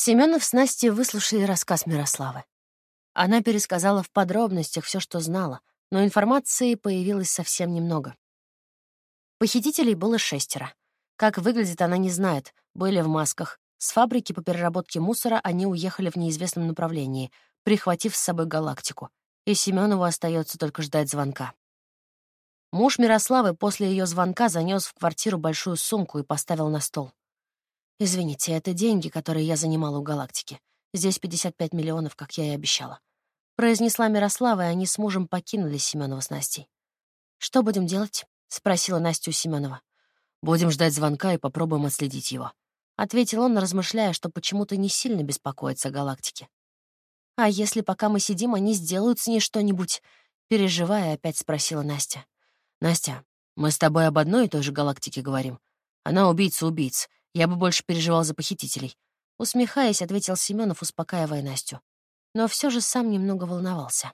Семенов с Настей выслушали рассказ Мирославы. Она пересказала в подробностях все, что знала, но информации появилось совсем немного. Похитителей было шестеро. Как выглядит, она не знает, были в масках. С фабрики по переработке мусора они уехали в неизвестном направлении, прихватив с собой галактику. И Семенову остается только ждать звонка. Муж Мирославы после ее звонка занес в квартиру большую сумку и поставил на стол. «Извините, это деньги, которые я занимала у галактики. Здесь 55 миллионов, как я и обещала». Произнесла Мирослава, и они с мужем покинули Семенова с Настей. «Что будем делать?» — спросила Настя у Семенова. «Будем ждать звонка и попробуем отследить его», — ответил он, размышляя, что почему-то не сильно беспокоится о галактике. «А если пока мы сидим, они сделают с ней что-нибудь?» Переживая, опять спросила Настя. «Настя, мы с тобой об одной и той же галактике говорим. Она убийца убийц. Я бы больше переживал за похитителей». Усмехаясь, ответил Семенов, успокаивая Настю. Но все же сам немного волновался.